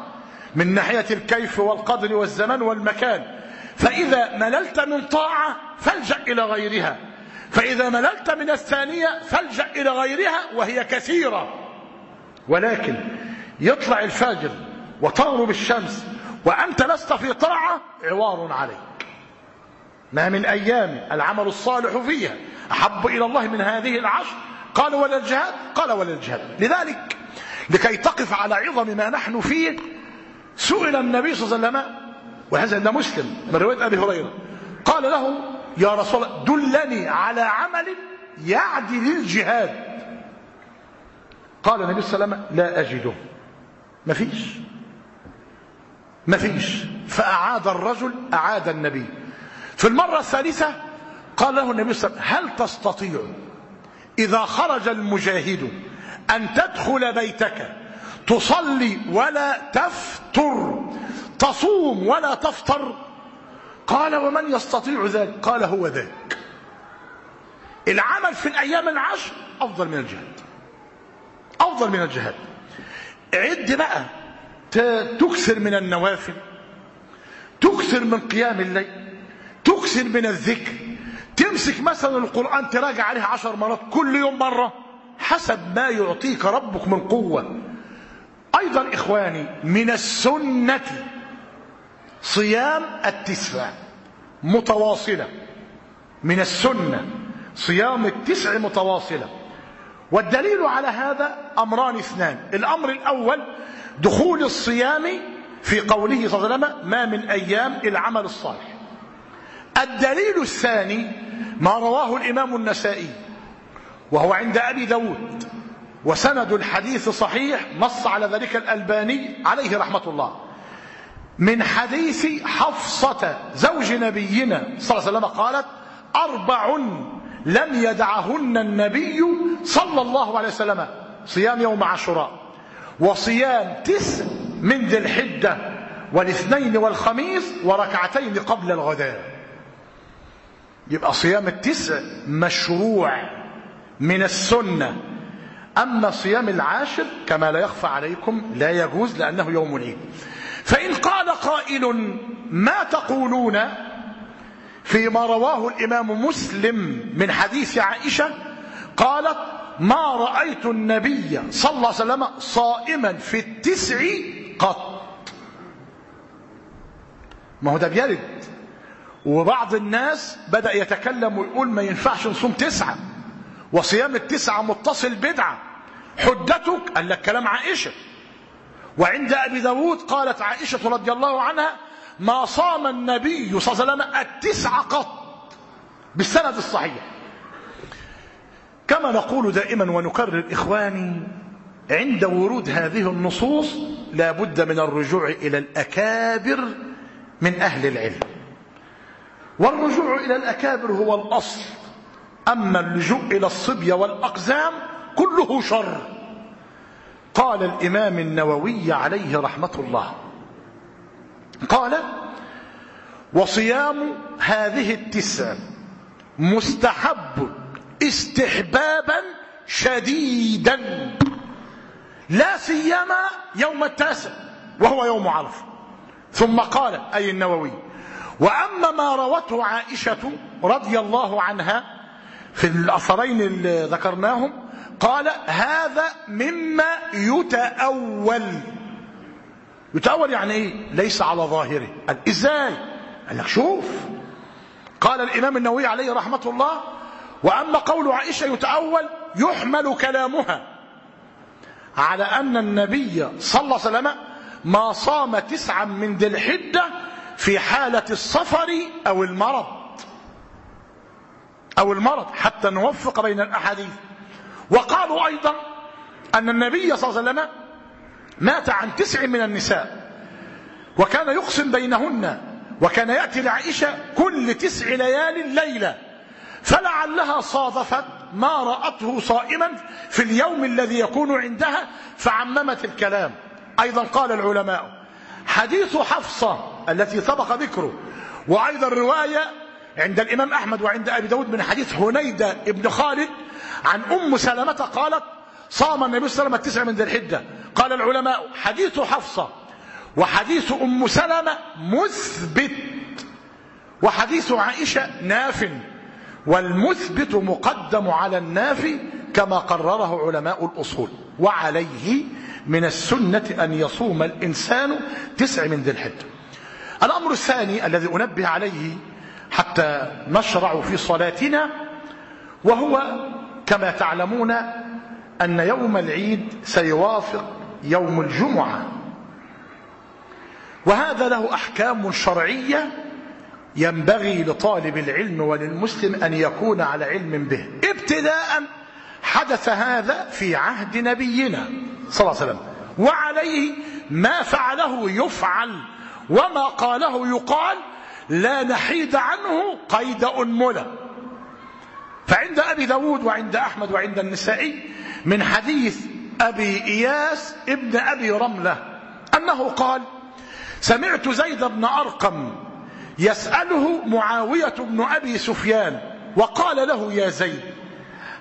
من ناحية الكيف والقدر والزمان والمكان. فإذا مللت من طاعة فالجأ إلى غيرها. فإذا مللت من الثانية فالجأ إلى غيرها وهي كثيرة. ولكن يطلع الفجر وتغرب الشمس وأنت لست في طاعة عوار عليك. ما من أيام العمل الصالح فيها. أحب إلى الله من هذه العشر. قال ولا الجهاد؟ قال ولا الجهاد. لذلك لكي تقف على عظم ما نحن فيه سئل النبي صلى الله عليه وسلم وهذا عند مسلم من رواية أبي هريرة. قال له يا رسول الله دلني على عمل يعدل الجهاد. قال النبي صلى الله عليه وسلم لا أجده. ما فيش. ما فيش. فأعاد الرجل أعاد النبي. في المرة الثالثة قال له النبي صلى الله عليه وسلم هل تستطيع إذا خرج المجاهد أن تدخل بيتك تصلي ولا تفتر تصوم ولا تفطر. قال ومن يستطيع ذلك؟ قال هو ذاك. العمل في الأيام العشر أفضل من الجهاد. أفضل من الجهاد. عد بقى. تكثر من النوافل. تكثر من قيام الليل. تكثر من الذكر. تمسك مثلا القرآن تراجع عليه عشر مرات كل يوم مرة. حسب ما يعطيك ربك من قوة. أيضا إخواني من السنة صيام التسع متواصلة. من السنة صيام التسع متواصلة. والدليل على هذا أمران اثنان. الأمر الأول دخول الصيام في قوله صلى الله عليه وسلم ما من أيام العمل الصالح. الدليل الثاني ما رواه الإمام النسائي وهو عند أبي داود وسند الحديث صحيح نص على ذلك الألباني عليه رحمة الله. من حديث حفصة زوج نبينا صلى الله عليه وسلم قالت أربع لم يدعهن النبي صلى الله عليه وسلم. صيام يوم عاشوراء وصيام تسع من ذي الحجة والاثنين والخميس وركعتين قبل الغداء. يبقى صيام التسع مشروع من السنة. أما صيام العاشر كما لا يخفى عليكم لا يجوز لأنه يوم العيد. فإن قال قائل ما تقولون فيما رواه الإمام مسلم من حديث عائشة قالت ما رأيت النبي صلى الله عليه وسلم صائما في التسع قط. ما هو ده بيرد. وبعض الناس بدأ يتكلم ويقول ما ينفعش نصوم تسعة وصيام التسعة متصل بدعة. حجتك قال لك كلام عائشة. وعند أبي داود قالت عائشة رضي الله عنها ما صام النبي صلى الله عليه وسلم التسع قط بالسند الصحيح. كما نقول دائما ونكرر إخواني عند ورود هذه النصوص لا بد من الرجوع إلى الأكابر من أهل العلم. والرجوع إلى الأكابر هو الأصل. أما اللجوء إلى الصبية والأقزام كله شر. قال الإمام النووي عليه رحمة الله. قال وصيام هذه التسع مستحب استحبابا شديدا. لا سيما يوم التاسع وهو يوم عرفه ثم قال أي النووي وأما ما روته عائشة رضي الله عنها في الأثرين اللي ذكرناهم قال هذا مما يتأول. يتأول يعني إيه؟ ليس على ظاهره. قال إزاي؟ قال لك شوف. قال الإمام النووي عليه رحمة الله وأما قول عائشة يتأول يحمل كلامها على أن النبي صلى الله عليه وسلم ما صام تسعا من ذي الحجة في حالة السفر أو المرض. أو المرض حتى نوفق بين الأحاديث. وقالوا أيضا أن النبي صلى الله عليه وسلم مات عن تسع من النساء وكان يقسم بينهن وكان يأتي لعائشة كل تسع ليال ليلة فلعلها صادفت ما رأته صائما في اليوم الذي يكون عندها فعممت الكلام. أيضا قال العلماء حديث حفصة التي سبق ذكره وأيضا رواية عند الإمام أحمد وعند أبي داود من حديث هنيدة ابن خالد عن أم سلمة قالت صام النبي صلى الله عليه وسلم التسع من ذي الحجة. قال العلماء حديث حفصة وحديث أم سلمة مثبت وحديث عائشة ناف والمثبت مقدم على النافي كما قرره علماء الأصول. وعليه من السنة أن يصوم الإنسان تسع من ذي الحجة. الأمر الثاني الذي أنبه عليه حتى نشرع في صلاتنا وهو كما تعلمون أن يوم العيد سيوافق يوم الجمعة. وهذا له أحكام شرعية ينبغي لطالب العلم وللمسلم أن يكون على علم به. ابتداء حدث هذا في عهد نبينا صلى الله عليه وسلم. وعليه ما فعله يفعل وما قاله يقال لا نحيد عنه قيد أنملة. فعند أبي داود وعند أحمد وعند النسائي من حديث أبي إياس ابن أبي رملة أنه قال سمعت زيد بن أرقم يسأله معاوية بن أبي سفيان وقال له يا زيد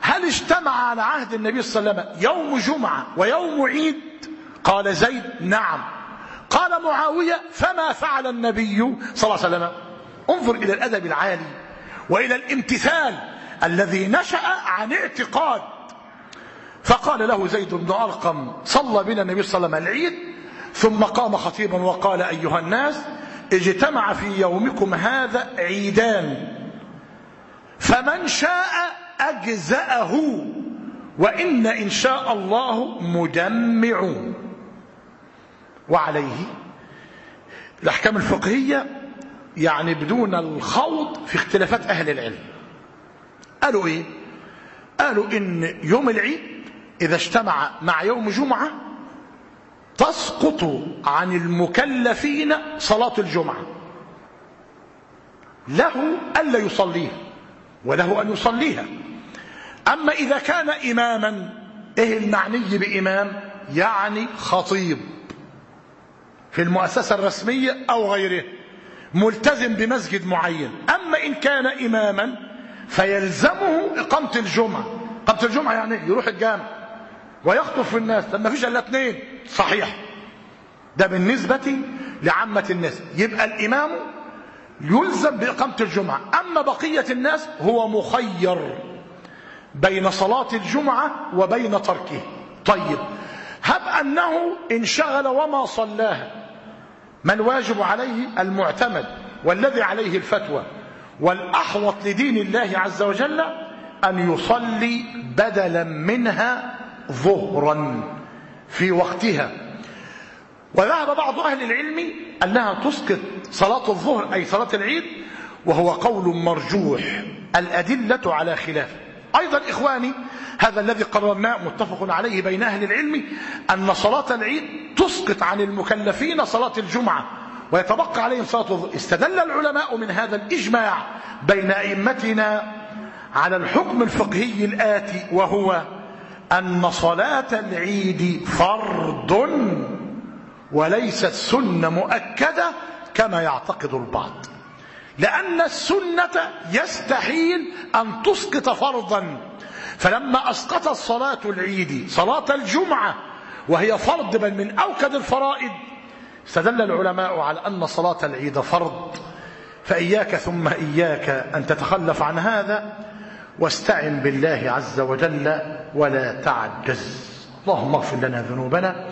هل اجتمع على عهد النبي صلى الله عليه وسلم يوم جمعة ويوم عيد؟ قال زيد نعم. قال معاوية فما فعل النبي صلى الله عليه وسلم؟ انظر إلى الأدب العالي وإلى الامتثال الذي نشأ عن اعتقاد. فقال له زيد بن أرقم صلى بنا النبي صلى الله عليه وسلم العيد ثم قام خطيبا وقال أيها الناس اجتمع في يومكم هذا عيدان فمن شاء أجزأه وإن إن شاء الله مجمع. وعليه الأحكام الفقهية يعني بدون الخوض في اختلافات أهل العلم. قالوا إيه؟ قالوا إن يوم العيد إذا اجتمع مع يوم جمعة تسقط عن المكلفين صلاة الجمعة. له ألا يصليها وله أن يصليها. أما إذا كان إماما إيه المعني بإمام؟ يعني خطيب في المؤسسة الرسمية أو غيره ملتزم بمسجد معين. أما إن كان إماما فيلزمه إقامة الجمعة. إقامة الجمعة يعني يروح الجامع ويخطب في الناس لما فيش إلا اثنين صحيح. ده بالنسبة لعامة الناس. يبقى الإمام يلزم بإقامة الجمعة. أما بقية الناس هو مخير بين صلاة الجمعة وبين تركه. طيب. هب أنه انشغل وما صلاها. ما الواجب عليه؟ المعتمد. والذي عليه الفتوى. والأحوط لدين الله عز وجل أن يصلي بدلا منها ظهرا في وقتها. وذهب بعض أهل العلم أنها تسقط صلاة الظهر أي صلاة العيد وهو قول مرجوح الأدلة على خلافه أيضا إخواني هذا الذي قررناه متفق عليه بين أهل العلم أن صلاة العيد تسقط عن المكلفين صلاة الجمعة. ويتبقى عليهم صلاة الظهر. استدل العلماء من هذا الإجماع بين أئمتنا على الحكم الفقهي الآتي وهو أن صلاة العيد فرض وليست سنة مؤكدة كما يعتقد البعض. لأن السنة يستحيل أن تسقط فرضا. فلما أسقطت صلاة العيد صلاة الجمعة وهي فرض بل من أوكد الفرائض استدل العلماء على أن صلاة العيد فرض فإياك ثم إياك أن تتخلف عن هذا واستعن بالله عز وجل ولا تعجز. اللهم اغفر لنا ذنوبنا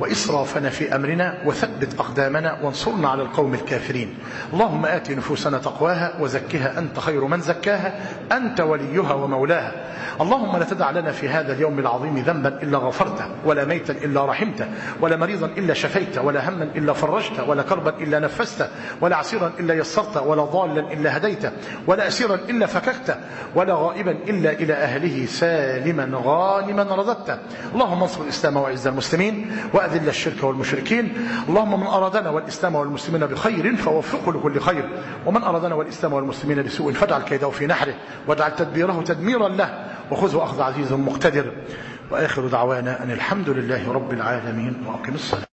وإسرافنا في أمرنا وثبت أقدامنا وانصرنا على القوم الكافرين. اللهم آت نفوسنا تقواها وزكها أنت خير من زكاها أنت وليها ومولاها. اللهم لا تدع لنا في هذا اليوم العظيم ذنبا إلا غفرته ولا ميتا إلا رحمته ولا مريضا إلا شفيته ولا هما إلا فرجته ولا كربا إلا نفسته ولا عسيرا إلا يسرته ولا ضالا إلا هديته ولا أسيرا إلا فككته ولا غائبا إلا إلى أهله سالما غانما رددته اللهم انصر الإسلام وعز المسلمين وأذل الشرك والمشركين. اللهم من أرادنا والإسلام والمسلمين بخير فوفقه لكل خير. ومن أرادنا والإسلام والمسلمين بسوء فاجعل كيده في نحره واجعل تدبيره تدميرا له وخذه أخذ عزيز مقتدر. وآخر دعوانا أن الحمد لله رب العالمين وأقم الصلاة.